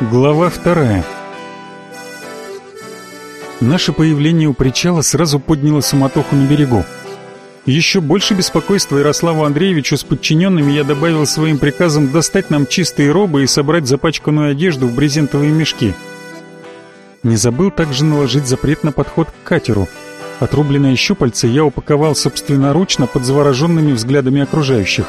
Глава вторая. Наше появление у причала сразу подняло суматоху на берегу. Еще больше беспокойства Ярославу Андреевичу с подчиненными я добавил своим приказом достать нам чистые робы и собрать запачканную одежду в брезентовые мешки. Не забыл также наложить запрет на подход к катеру. Отрубленное щупальце я упаковал собственноручно под завороженными взглядами окружающих.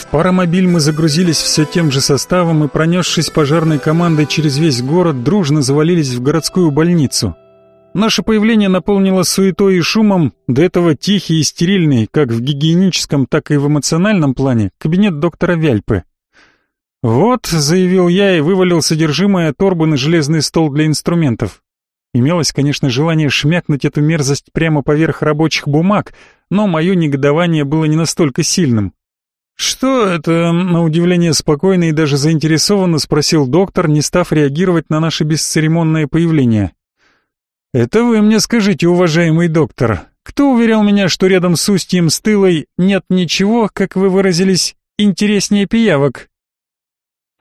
В паромобиль мы загрузились все тем же составом и, пронесшись пожарной командой через весь город, дружно завалились в городскую больницу. Наше появление наполнило суетой и шумом, до этого тихий и стерильный, как в гигиеническом, так и в эмоциональном плане, кабинет доктора Вяльпы. «Вот», — заявил я и вывалил содержимое торбы на железный стол для инструментов. Имелось, конечно, желание шмякнуть эту мерзость прямо поверх рабочих бумаг, но мое негодование было не настолько сильным. «Что это?» — на удивление спокойно и даже заинтересованно спросил доктор, не став реагировать на наше бесцеремонное появление. «Это вы мне скажите, уважаемый доктор, кто уверял меня, что рядом с устьем стылой нет ничего, как вы выразились, интереснее пиявок?»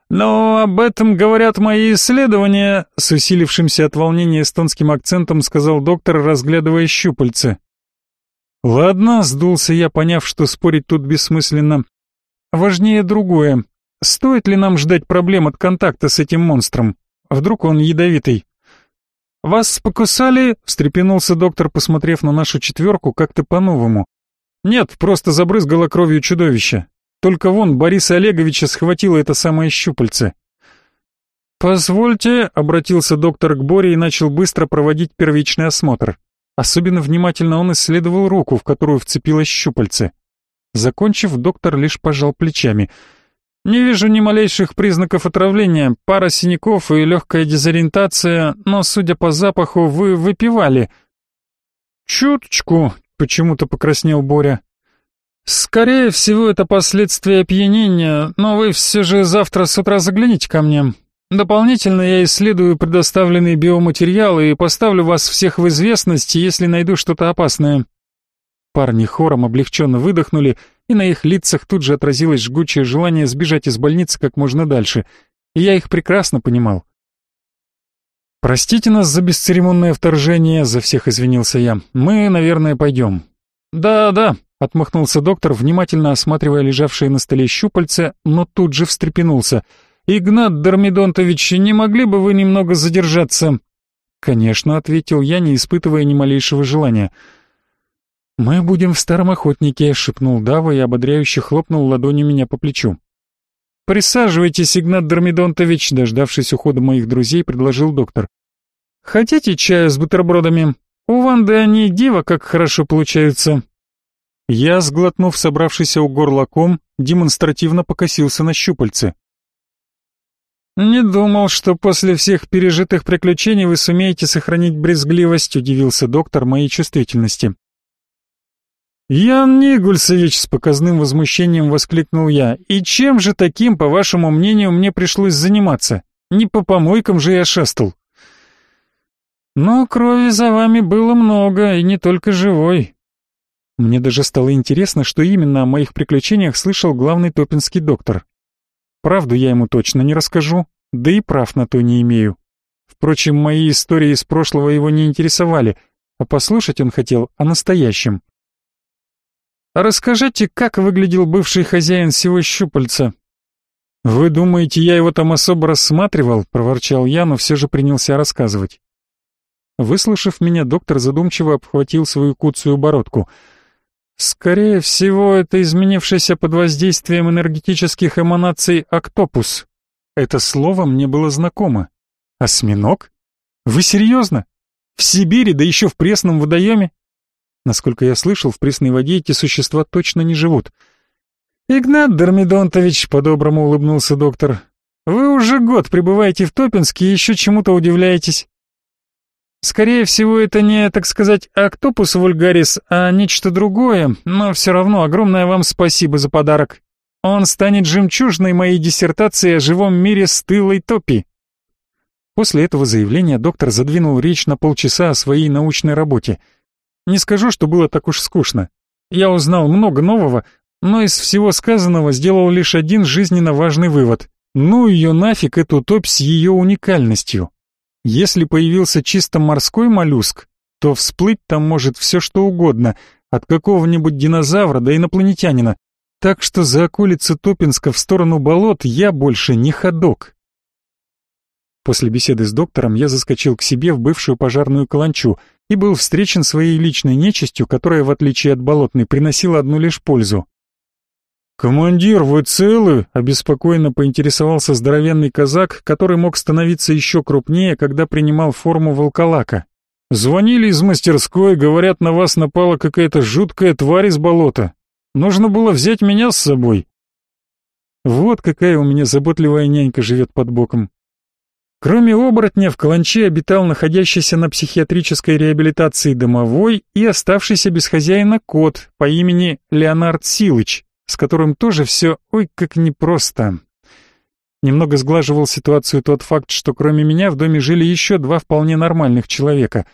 «Но об этом говорят мои исследования», — с усилившимся от волнения эстонским акцентом сказал доктор, разглядывая щупальце. «Ладно», — сдулся я, поняв, что спорить тут бессмысленно. Важнее другое. Стоит ли нам ждать проблем от контакта с этим монстром? Вдруг он ядовитый? «Вас покусали?» — встрепенулся доктор, посмотрев на нашу четверку как-то по-новому. «Нет, просто забрызгало кровью чудовище. Только вон Бориса Олеговича схватило это самое щупальце». «Позвольте», — обратился доктор к Боре и начал быстро проводить первичный осмотр. Особенно внимательно он исследовал руку, в которую вцепилось щупальце. Закончив, доктор лишь пожал плечами. «Не вижу ни малейших признаков отравления, пара синяков и легкая дезориентация, но, судя по запаху, вы выпивали». «Чуточку», — почему-то покраснел Боря. «Скорее всего, это последствия опьянения, но вы все же завтра с утра загляните ко мне. Дополнительно я исследую предоставленные биоматериалы и поставлю вас всех в известность, если найду что-то опасное». Парни хором облегченно выдохнули, и на их лицах тут же отразилось жгучее желание сбежать из больницы как можно дальше, и я их прекрасно понимал. «Простите нас за бесцеремонное вторжение», — за всех извинился я. «Мы, наверное, пойдем». «Да-да», — отмахнулся доктор, внимательно осматривая лежавшие на столе щупальца, но тут же встрепенулся. «Игнат Дормидонтович, не могли бы вы немного задержаться?» «Конечно», — ответил я, не испытывая ни малейшего желания. «Да». «Мы будем в старом охотнике», — шепнул Дава и ободряюще хлопнул ладонью меня по плечу. «Присаживайтесь, Игнат Дормидонтович», — дождавшись ухода моих друзей, предложил доктор. «Хотите чаю с бутербродами? У Ванды они диво как хорошо получаются». Я, сглотнув собравшийся у горла ком, демонстративно покосился на щупальце. «Не думал, что после всех пережитых приключений вы сумеете сохранить брезгливость», — удивился доктор моей чувствительности. «Ян Нигульсович!» — с показным возмущением воскликнул я. «И чем же таким, по вашему мнению, мне пришлось заниматься? Не по помойкам же я шастал». «Но крови за вами было много, и не только живой». Мне даже стало интересно, что именно о моих приключениях слышал главный топинский доктор. Правду я ему точно не расскажу, да и прав на то не имею. Впрочем, мои истории из прошлого его не интересовали, а послушать он хотел о настоящем. Расскажите, как выглядел бывший хозяин всего щупальца?» «Вы думаете, я его там особо рассматривал?» — проворчал я, но все же принялся рассказывать. Выслушав меня, доктор задумчиво обхватил свою куцую бородку. «Скорее всего, это изменившийся под воздействием энергетических эманаций октопус. Это слово мне было знакомо. Осьминог? Вы серьезно? В Сибири, да еще в пресном водоеме? Насколько я слышал, в пресной воде эти существа точно не живут. «Игнат Дормидонтович», — по-доброму улыбнулся доктор, — «вы уже год пребываете в Топинске и еще чему-то удивляетесь». Скорее всего, это не, так сказать, октопус вульгарис, а нечто другое, но все равно огромное вам спасибо за подарок. Он станет жемчужной моей диссертации о живом мире стылой топи. После этого заявления доктор задвинул речь на полчаса о своей научной работе — не скажу, что было так уж скучно. Я узнал много нового, но из всего сказанного сделал лишь один жизненно важный вывод. Ну ее нафиг, эту топь с ее уникальностью. Если появился чисто морской моллюск, то всплыть там может все что угодно, от какого-нибудь динозавра до инопланетянина. Так что за околицы Топинска в сторону болот я больше не ходок. После беседы с доктором я заскочил к себе в бывшую пожарную каланчу и был встречен своей личной нечистью, которая, в отличие от болотной, приносила одну лишь пользу. «Командир, вы целы?» — обеспокоенно поинтересовался здоровенный казак, который мог становиться еще крупнее, когда принимал форму волколака. «Звонили из мастерской, говорят, на вас напала какая-то жуткая тварь из болота. Нужно было взять меня с собой». Вот какая у меня заботливая нянька живет под боком. Кроме оборотня, в Каланче обитал находящийся на психиатрической реабилитации домовой и оставшийся без хозяина кот по имени Леонард Силыч, с которым тоже все ой как непросто. Немного сглаживал ситуацию тот факт, что кроме меня в доме жили еще два вполне нормальных человека.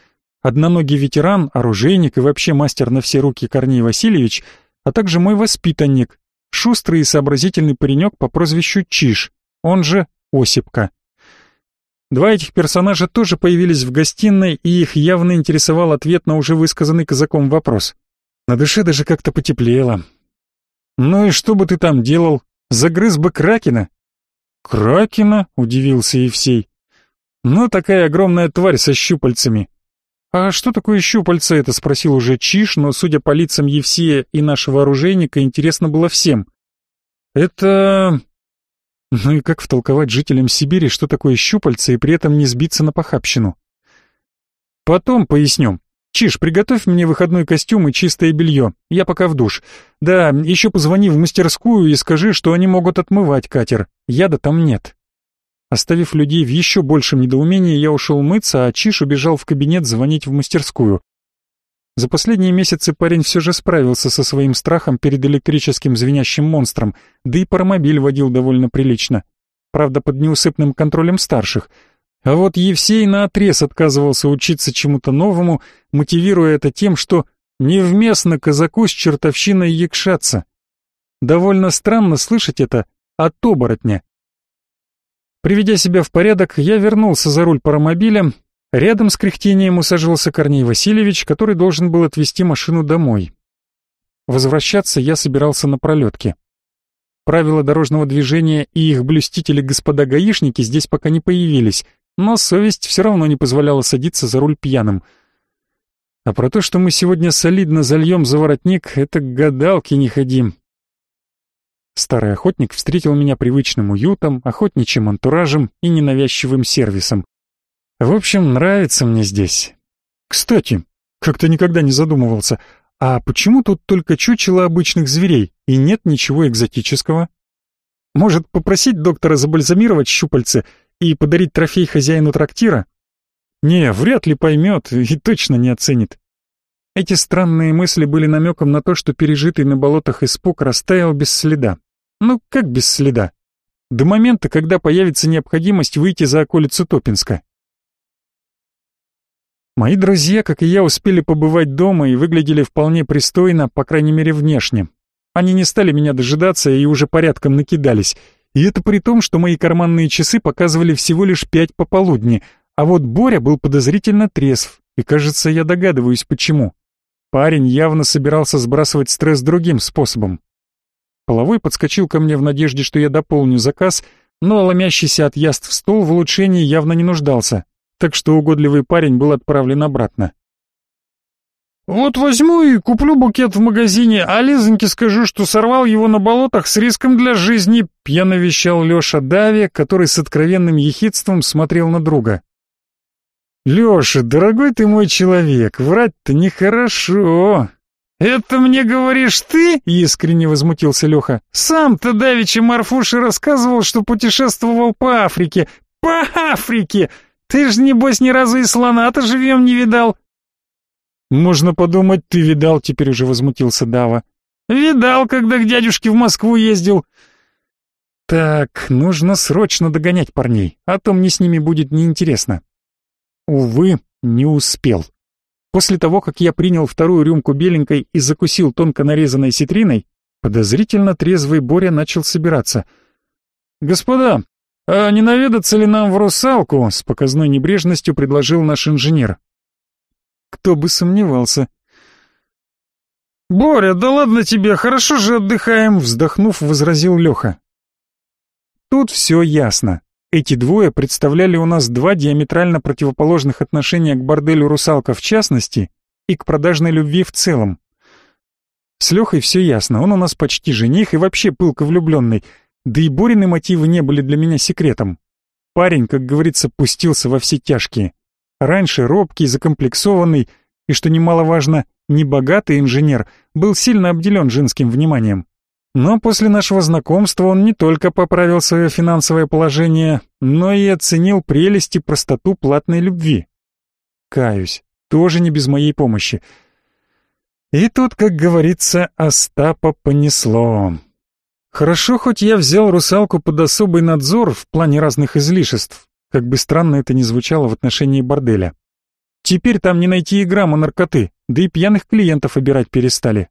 Одноногий ветеран, оружейник и вообще мастер на все руки Корней Васильевич, а также мой воспитанник, шустрый и сообразительный паренек по прозвищу Чиш, он же Осипка. Два этих персонажа тоже появились в гостиной, и их явно интересовал ответ на уже высказанный казаком вопрос. На душе даже как-то потеплело. «Ну и что бы ты там делал? Загрыз бы Кракена?» «Кракена?» — удивился Евсей. «Ну, такая огромная тварь со щупальцами». «А что такое щупальца это?» — спросил уже Чиш, но, судя по лицам Евсея и нашего оружейника, интересно было всем. «Это... Ну и как втолковать жителям Сибири, что такое щупальца, и при этом не сбиться на похабщину? Потом поясню. Чиж, приготовь мне выходной костюм и чистое белье. Я пока в душ. Да, еще позвони в мастерскую и скажи, что они могут отмывать катер. Яда там нет. Оставив людей в еще большем недоумении, я ушел мыться, а Чиш убежал в кабинет звонить в мастерскую. За последние месяцы парень все же справился со своим страхом перед электрическим звенящим монстром, да и паромобиль водил довольно прилично. Правда, под неусыпным контролем старших. А вот Евсей наотрез отказывался учиться чему-то новому, мотивируя это тем, что невместно казаку с чертовщиной якшаться. Довольно странно слышать это от оборотня. Приведя себя в порядок, я вернулся за руль паромобиля Рядом с кряхтением усаживался Корней Васильевич, который должен был отвезти машину домой. Возвращаться я собирался на пролетке. Правила дорожного движения и их блюстители господа гаишники здесь пока не появились, но совесть все равно не позволяла садиться за руль пьяным. А про то, что мы сегодня солидно зальем за воротник, это к гадалке не ходим. Старый охотник встретил меня привычным уютом, охотничьим антуражем и ненавязчивым сервисом. В общем, нравится мне здесь. Кстати, как-то никогда не задумывался, а почему тут только чучело обычных зверей и нет ничего экзотического? Может, попросить доктора забальзамировать щупальце и подарить трофей хозяину трактира? Не, вряд ли поймет и точно не оценит. Эти странные мысли были намеком на то, что пережитый на болотах испуг растаял без следа. Ну, как без следа? До момента, когда появится необходимость выйти за околицу Топинска. Мои друзья, как и я, успели побывать дома и выглядели вполне пристойно, по крайней мере внешне. Они не стали меня дожидаться и уже порядком накидались. И это при том, что мои карманные часы показывали всего лишь пять пополудни, а вот Боря был подозрительно трезв, и, кажется, я догадываюсь, почему. Парень явно собирался сбрасывать стресс другим способом. Половой подскочил ко мне в надежде, что я дополню заказ, но ломящийся от яств стол в улучшении явно не нуждался так что угодливый парень был отправлен обратно. «Вот возьму и куплю букет в магазине, а Лизоньке скажу, что сорвал его на болотах с риском для жизни», пьяно вещал Леша Дави, который с откровенным ехидством смотрел на друга. «Леша, дорогой ты мой человек, врать-то нехорошо». «Это мне говоришь ты?» — искренне возмутился Леха. «Сам-то давеча Марфуша рассказывал, что путешествовал по Африке. По Африке! Ты ж, небось, ни разу и слона-то живьем не видал. Можно подумать, ты видал, теперь уже возмутился Дава. Видал, когда к дядюшке в Москву ездил. Так, нужно срочно догонять парней, а то мне с ними будет неинтересно. Увы, не успел. После того, как я принял вторую рюмку беленькой и закусил тонко нарезанной ситриной, подозрительно трезвый Боря начал собираться — «Господа, а не наведаться ли нам в русалку?» — с показной небрежностью предложил наш инженер. Кто бы сомневался. «Боря, да ладно тебе, хорошо же отдыхаем», — вздохнув, возразил Леха. Тут все ясно. Эти двое представляли у нас два диаметрально противоположных отношения к борделю «Русалка» в частности и к продажной любви в целом. С Лехой все ясно, он у нас почти жених и вообще пылко влюбленный, да и Борины мотивы не были для меня секретом. Парень, как говорится, пустился во все тяжкие. Раньше робкий, закомплексованный и, что немаловажно, небогатый инженер был сильно обделен женским вниманием. Но после нашего знакомства он не только поправил свое финансовое положение, но и оценил прелесть и простоту платной любви. Каюсь, тоже не без моей помощи. И тут, как говорится, Остапа понесло. Хорошо, хоть я взял русалку под особый надзор в плане разных излишеств, как бы странно это ни звучало в отношении борделя. Теперь там не найти и грамма наркоты, да и пьяных клиентов обирать перестали.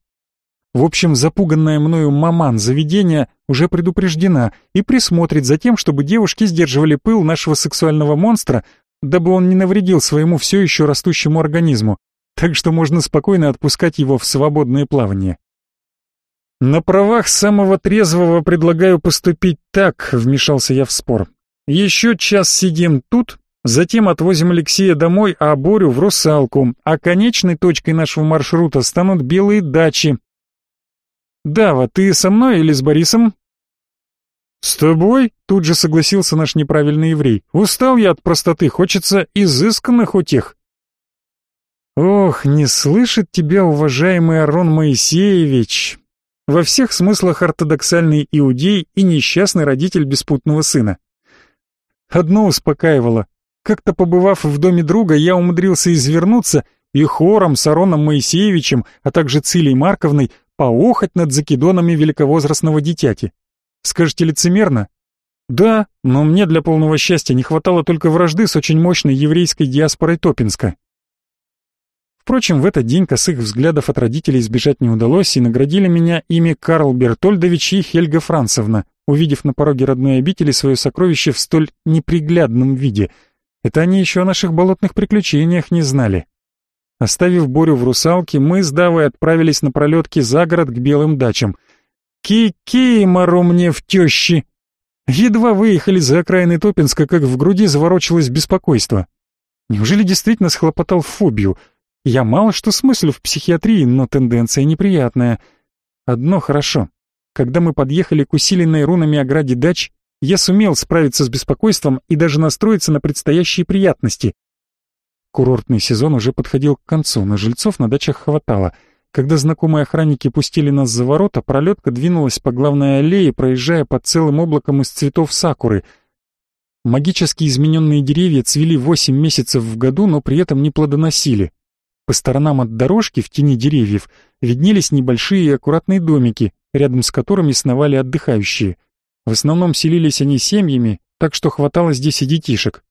В общем, запуганная мною маман заведения уже предупреждена и присмотрит за тем, чтобы девушки сдерживали пыл нашего сексуального монстра, дабы он не навредил своему все еще растущему организму, так что можно спокойно отпускать его в свободное плавание. «На правах самого трезвого предлагаю поступить так», — вмешался я в спор. «Еще час сидим тут, затем отвозим Алексея домой, а Борю в Русалку, а конечной точкой нашего маршрута станут белые дачи, «Дава, ты со мной или с Борисом?» «С тобой?» — тут же согласился наш неправильный еврей. «Устал я от простоты, хочется изысканных утех». «Ох, не слышит тебя, уважаемый Арон Моисеевич!» Во всех смыслах ортодоксальный иудей и несчастный родитель беспутного сына. Одно успокаивало. Как-то побывав в доме друга, я умудрился извернуться и хором с Ароном Моисеевичем, а также Цилей Марковной поохать над закидонами великовозрастного дитяти. Скажете лицемерно? Да, но мне для полного счастья не хватало только вражды с очень мощной еврейской диаспорой Топинска. Впрочем, в этот день косых взглядов от родителей избежать не удалось, и наградили меня ими Карл Бертольдович и Хельга Францевна, увидев на пороге родной обители свое сокровище в столь неприглядном виде. Это они еще о наших болотных приключениях не знали. Оставив Борю в русалке, мы с Давой отправились на пролетке за город к белым дачам. Ки-ки, моро мне в тещи! Едва выехали за окраины Топинска, как в груди заворочилось беспокойство. Неужели действительно схлопотал фобию? Я мало что смыслю в психиатрии, но тенденция неприятная. Одно хорошо. Когда мы подъехали к усиленной рунами ограде дач, я сумел справиться с беспокойством и даже настроиться на предстоящие приятности. Курортный сезон уже подходил к концу, но жильцов на дачах хватало. Когда знакомые охранники пустили нас за ворота, пролетка двинулась по главной аллее, проезжая под целым облаком из цветов сакуры. Магически измененные деревья цвели восемь месяцев в году, но при этом не плодоносили. По сторонам от дорожки, в тени деревьев, виднелись небольшие и аккуратные домики, рядом с которыми сновали отдыхающие. В основном селились они семьями, так что хватало здесь и детишек.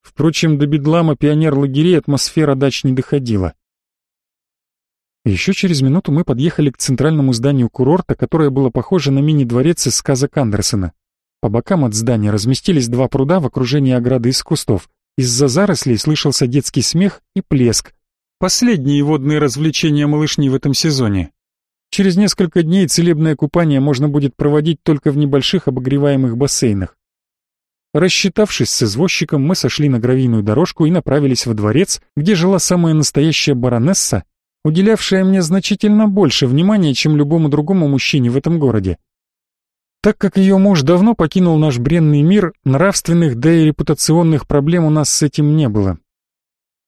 Впрочем, до бедлама пионер-лагерей атмосфера дач не доходила. Еще через минуту мы подъехали к центральному зданию курорта, которое было похоже на мини-дворец из сказок Андерсона. По бокам от здания разместились два пруда в окружении ограды из кустов. Из-за зарослей слышался детский смех и плеск. Последние водные развлечения малышни в этом сезоне. Через несколько дней целебное купание можно будет проводить только в небольших обогреваемых бассейнах. Рассчитавшись с извозчиком, мы сошли на гравийную дорожку и направились во дворец, где жила самая настоящая баронесса, уделявшая мне значительно больше внимания, чем любому другому мужчине в этом городе. Так как ее муж давно покинул наш бренный мир, нравственных да и репутационных проблем у нас с этим не было.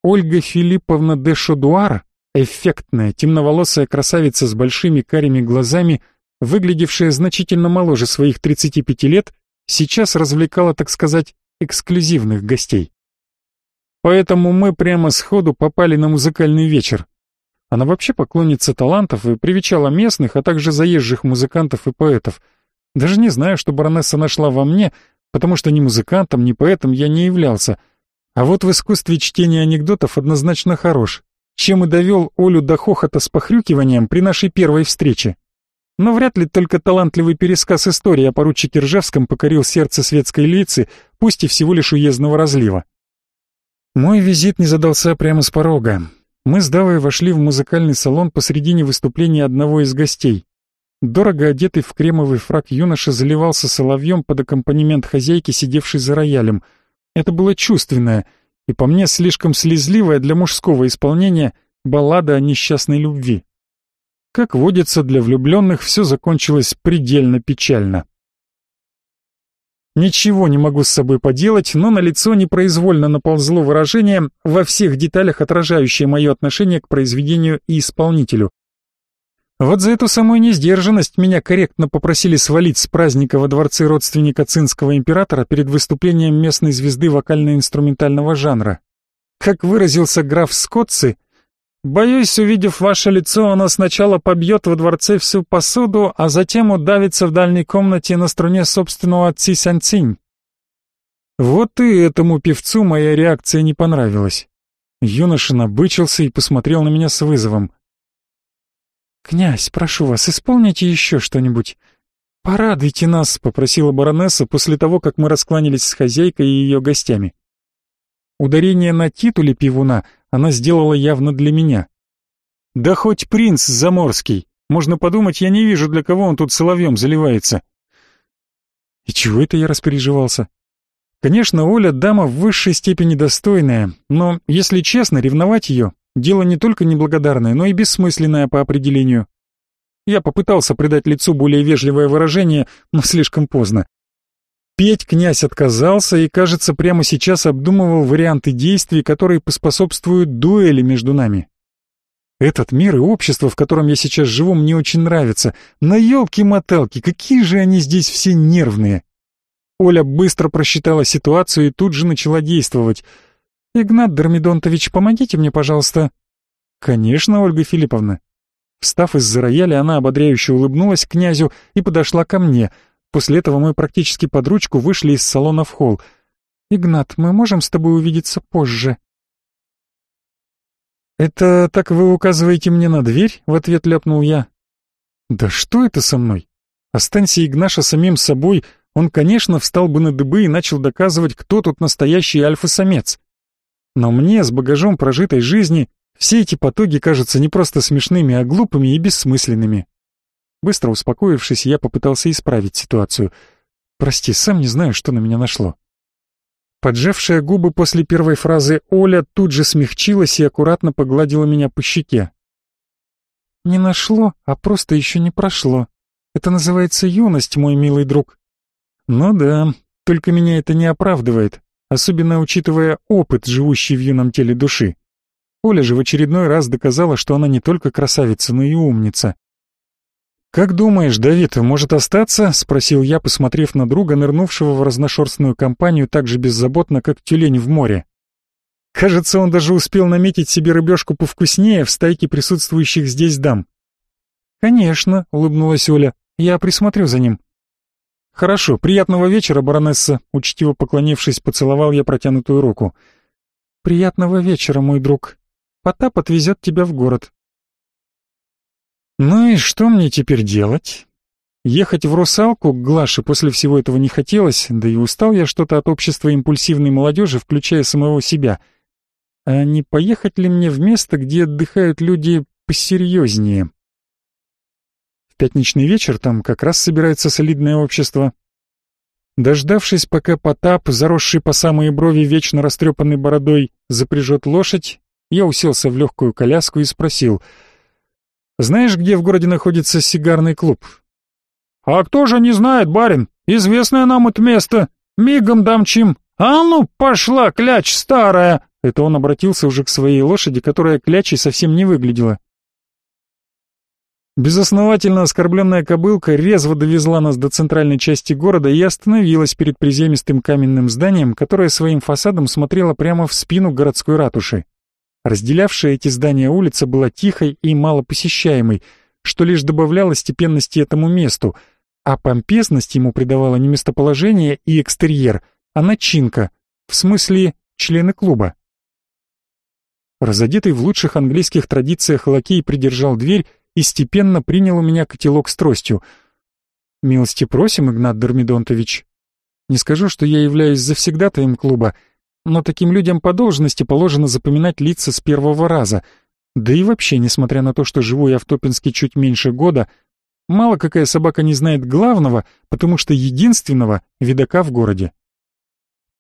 Ольга Филипповна де Шодуар, эффектная, темноволосая красавица с большими карими глазами, выглядевшая значительно моложе своих 35 лет, сейчас развлекала, так сказать, эксклюзивных гостей. Поэтому мы прямо сходу попали на музыкальный вечер. Она вообще поклонница талантов и привечала местных, а также заезжих музыкантов и поэтов. Даже не знаю, что баронесса нашла во мне, потому что ни музыкантом, ни поэтом я не являлся. А вот в искусстве чтения анекдотов однозначно хорош, чем и довел Олю до хохота с похрюкиванием при нашей первой встрече. но вряд ли только талантливый пересказ истории о поручике Ржевском покорил сердце светской львицы, пусть и всего лишь уездного разлива. Мой визит не задался прямо с порога. Мы с Давой вошли в музыкальный салон посредине выступления одного из гостей. Дорого одетый в кремовый фрак юноша заливался соловьем под аккомпанемент хозяйки, сидевшей за роялем. Это было чувственное и, по мне, слишком слезливое для мужского исполнения баллада о несчастной любви. Как водится, для влюбленных все закончилось предельно печально. Ничего не могу с собой поделать, но на лицо непроизвольно наползло выражение, во всех деталях отражающее мое отношение к произведению и исполнителю. Вот за эту самую несдержанность меня корректно попросили свалить с праздника во дворце родственника цинского императора перед выступлением местной звезды вокально-инструментального жанра. Как выразился граф Скотцы, Боюсь, увидев ваше лицо, она сначала побьет во дворце всю посуду, а затем удавится в дальней комнате на струне собственного отци Санцинь. Вот и этому певцу моя реакция не понравилась. Юноша набычился и посмотрел на меня с вызовом. «Князь, прошу вас, исполните еще что-нибудь. Порадуйте нас», — попросила баронесса после того, как мы раскланялись с хозяйкой и ее гостями. Ударение на титуле пивуна она сделала явно для меня. Да хоть принц заморский. Можно подумать, я не вижу, для кого он тут соловьем заливается. И чего это я распереживался? Конечно, Оля дама в высшей степени достойная, но, если честно, ревновать ее — дело не только неблагодарное, но и бессмысленное по определению. Я попытался придать лицу более вежливое выражение, но слишком поздно. Петь князь отказался и, кажется, прямо сейчас обдумывал варианты действий, которые поспособствуют дуэли между нами. Этот мир и общество, в котором я сейчас живу, мне очень нравится. На елки-моталки, какие же они здесь все нервные. Оля быстро просчитала ситуацию и тут же начала действовать. «Игнат Дормидонтович, помогите мне, пожалуйста». «Конечно, Ольга Филипповна». Встав из-за рояля, она ободряюще улыбнулась князю и подошла ко мне — После этого мы практически под ручку вышли из салона в холл. «Игнат, мы можем с тобой увидеться позже?» «Это так вы указываете мне на дверь?» — в ответ ляпнул я. «Да что это со мной? Останься Игнаша самим собой, он, конечно, встал бы на дыбы и начал доказывать, кто тут настоящий альфа-самец. Но мне, с багажом прожитой жизни, все эти потуги кажутся не просто смешными, а глупыми и бессмысленными. Быстро успокоившись, я попытался исправить ситуацию. «Прости, сам не знаю, что на меня нашло». Поджавшая губы после первой фразы Оля тут же смягчилась и аккуратно погладила меня по щеке. «Не нашло, а просто еще не прошло. Это называется юность, мой милый друг». «Ну да, только меня это не оправдывает, особенно учитывая опыт, живущий в юном теле души. Оля же в очередной раз доказала, что она не только красавица, но и умница. «Как думаешь, Давид, может остаться?» — спросил я, посмотрев на друга, нырнувшего в разношерстную компанию так же беззаботно, как тюлень в море. Кажется, он даже успел наметить себе рыбешку повкуснее в стайке присутствующих здесь дам. «Конечно», — улыбнулась Оля, — «я присмотрю за ним». «Хорошо, приятного вечера, баронесса», — учтиво поклонившись, поцеловал я протянутую руку. «Приятного вечера, мой друг. Потап отвезет тебя в город. Ну и что мне теперь делать? Ехать в «Русалку» к Глаше после всего этого не хотелось, да и устал я что-то от общества импульсивной молодежи, включая самого себя. А не поехать ли мне в место, где отдыхают люди посерьезнее? Пятничный вечер там как раз собирается солидное общество. Дождавшись, пока Потап, заросший по самые брови вечно растрепанной бородой, запряжет лошадь, я уселся в легкую коляску и спросил — знаешь, где в городе находится сигарный клуб?» «А кто же не знает, барин? Известное нам это место. Мигом дамчим. А ну, пошла, кляч старая!» Это он обратился уже к своей лошади, которая клячей совсем не выглядела. Безосновательно оскорбленная кобылка резво довезла нас до центральной части города и остановилась перед приземистым каменным зданием, которое своим фасадом смотрело прямо в спину городской ратуши. Разделявшая эти здания улица была тихой и малопосещаемой, что лишь добавляло степенности этому месту, а помпезность ему придавало не местоположение и экстерьер, а начинка, в смысле члены клуба. Разодетый в лучших английских традициях лакей придержал дверь и степенно принял у меня котелок с тростью. «Милости просим, Игнат Дормидонтович. Не скажу, что я являюсь завсегдатаем клуба, но таким людям по должности положено запоминать лица с первого раза. Да и вообще, несмотря на то, что живу я в Топинске чуть меньше года, мало какая собака не знает главного, потому что единственного видака в городе.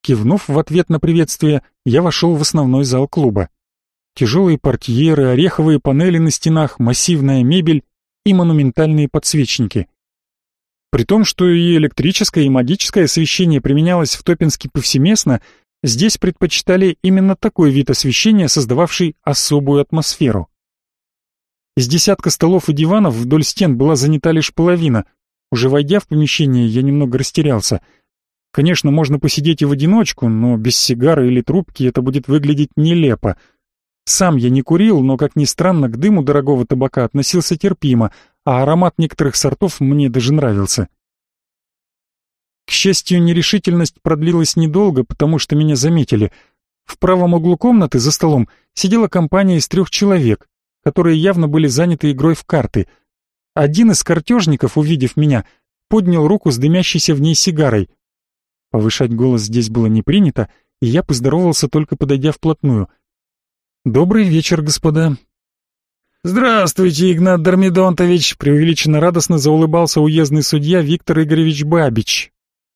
Кивнув в ответ на приветствие, я вошел в основной зал клуба. Тяжелые портьеры, ореховые панели на стенах, массивная мебель и монументальные подсвечники. При том, что и электрическое, и магическое освещение применялось в Топинске повсеместно, Здесь предпочитали именно такой вид освещения, создававший особую атмосферу. Из десятка столов и диванов вдоль стен была занята лишь половина. Уже войдя в помещение, я немного растерялся. Конечно, можно посидеть и в одиночку, но без сигары или трубки это будет выглядеть нелепо. Сам я не курил, но, как ни странно, к дыму дорогого табака относился терпимо, а аромат некоторых сортов мне даже нравился. К счастью, нерешительность продлилась недолго, потому что меня заметили. В правом углу комнаты за столом сидела компания из трех человек, которые явно были заняты игрой в карты. Один из картежников, увидев меня, поднял руку с дымящейся в ней сигарой. Повышать голос здесь было не принято, и я поздоровался, только подойдя вплотную. «Добрый вечер, господа». «Здравствуйте, Игнат Дормидонтович!» преувеличенно радостно заулыбался уездный судья Виктор Игоревич Бабич,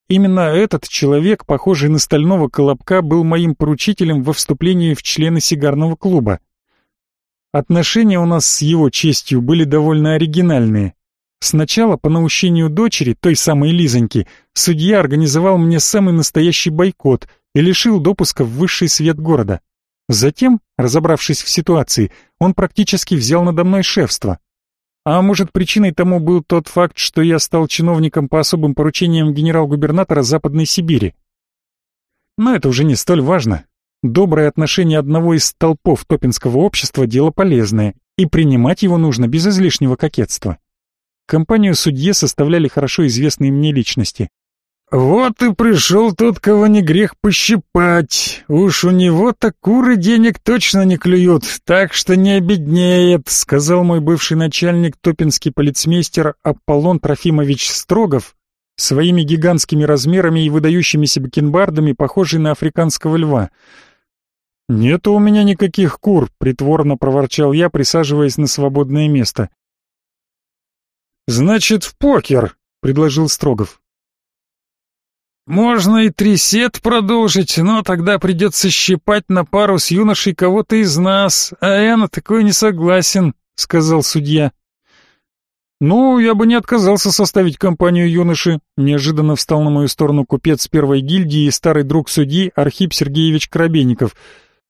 Именно этот человек, похожий на стального колобка, был моим поручителем во вступлении в члены сигарного клуба. Отношения у нас с его честью были довольно оригинальные. Сначала, по наущению дочери, той самой Лизоньки, судья организовал мне самый настоящий бойкот и лишил допуска в высший свет города. Затем, разобравшись в ситуации, он практически взял надо мной шефство. А может, причиной тому был тот факт, что я стал чиновником по особым поручениям генерал-губернатора Западной Сибири. Но это уже не столь важно. Доброе отношение одного из столпов топинского общества – дело полезное, и принимать его нужно без излишнего кокетства. Компанию судье составляли хорошо известные мне личности. «Вот и пришел тот, кого не грех пощипать. Уж у него-то куры денег точно не клюют, так что не обеднеет», сказал мой бывший начальник, топинский полицмейстер Аполлон Трофимович Строгов, своими гигантскими размерами и выдающимися бакенбардами, похожий на африканского льва. «Нет у меня никаких кур», — притворно проворчал я, присаживаясь на свободное место. «Значит, в покер», — предложил Строгов. «Можно и трисет продолжить, но тогда придется щипать на пару с юношей кого-то из нас, а я на такое не согласен», — сказал судья. «Ну, я бы не отказался составить компанию юноши», — неожиданно встал на мою сторону купец первой гильдии и старый друг судьи Архип Сергеевич Коробейников.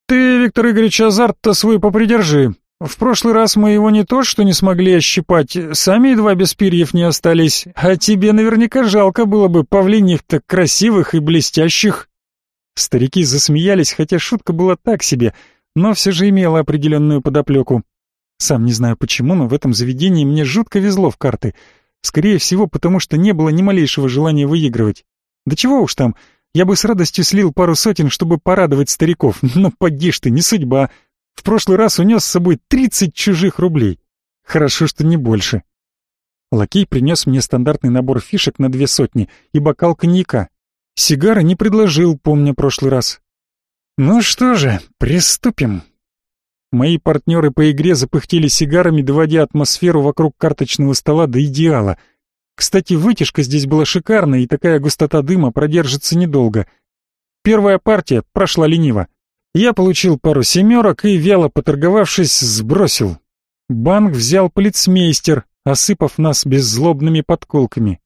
«Ты, Виктор Игоревич, азарт-то свой попридержи. В прошлый раз мы его не то что не смогли ощипать, сами едва без перьев не остались, а тебе наверняка жалко было бы павлиньих-то красивых и блестящих». Старики засмеялись, хотя шутка была так себе, но все же имела определенную подоплеку. Сам не знаю почему, но в этом заведении мне жутко везло в карты. Скорее всего, потому что не было ни малейшего желания выигрывать. Да чего уж там, я бы с радостью слил пару сотен, чтобы порадовать стариков, но поди ж ты, не судьба. В прошлый раз унес с собой тридцать чужих рублей. Хорошо, что не больше. Лакей принес мне стандартный набор фишек на две сотни и бокал коньяка. Сигары не предложил, помня прошлый раз. Ну что же, приступим. Мои партнеры по игре запыхтели сигарами, доводя атмосферу вокруг карточного стола до идеала. Кстати, вытяжка здесь была шикарная, и такая густота дыма продержится недолго. Первая партия прошла лениво. Я получил пару семерок и, вяло поторговавшись, сбросил. Банк взял полицмейстер, осыпав нас беззлобными подколками.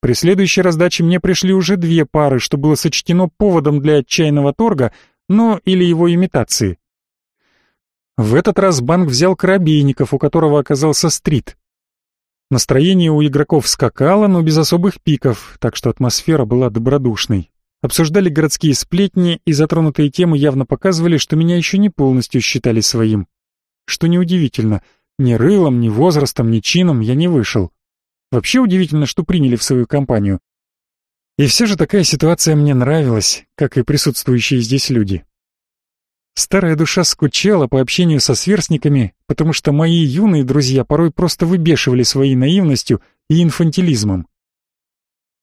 При следующей раздаче мне пришли уже две пары, что было сочтено поводом для отчаянного торга, но или его имитации. В этот раз банк взял Коробейников, у которого оказался стрит. Настроение у игроков скакало, но без особых пиков, так что атмосфера была добродушной. Обсуждали городские сплетни, и затронутые темы явно показывали, что меня еще не полностью считали своим. Что неудивительно, ни рылом, ни возрастом, ни чином я не вышел. Вообще удивительно, что приняли в свою компанию. И все же такая ситуация мне нравилась, как и присутствующие здесь люди. Старая душа скучала по общению со сверстниками, потому что мои юные друзья порой просто выбешивали своей наивностью и инфантилизмом.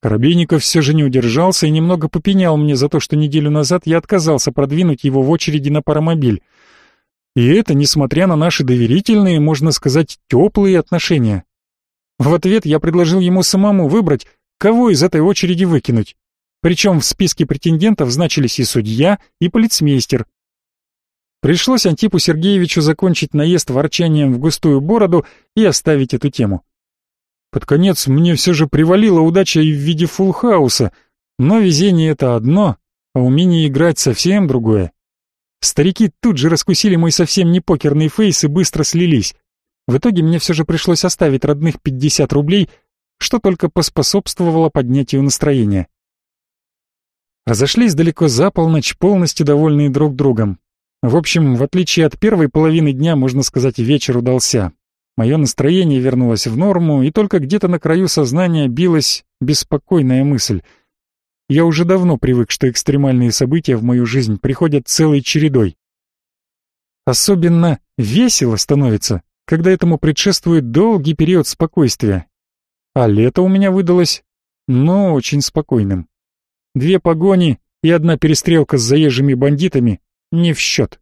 Коробейников все же не удержался и немного попенял мне за то, что неделю назад я отказался продвинуть его в очереди на паромобиль. И это несмотря на наши доверительные, можно сказать, теплые отношения. В ответ я предложил ему самому выбрать, кого из этой очереди выкинуть. Причем в списке претендентов значились и судья, и полицмейстер. Пришлось Антипу Сергеевичу закончить наезд ворчанием в густую бороду и оставить эту тему. Под конец мне все же привалила удача и в виде фулхауса, но везение это одно, а умение играть совсем другое. Старики тут же раскусили мой совсем не покерный фейс и быстро слились. В итоге мне все же пришлось оставить родных 50 рублей, что только поспособствовало поднятию настроения. Разошлись далеко за полночь, полностью довольные друг другом. В общем, в отличие от первой половины дня, можно сказать, вечер удался. Мое настроение вернулось в норму, и только где-то на краю сознания билась беспокойная мысль. Я уже давно привык, что экстремальные события в мою жизнь приходят целой чередой. Особенно весело становится, когда этому предшествует долгий период спокойствия. А лето у меня выдалось, но очень спокойным. Две погони и одна перестрелка с заезжими бандитами не в счет.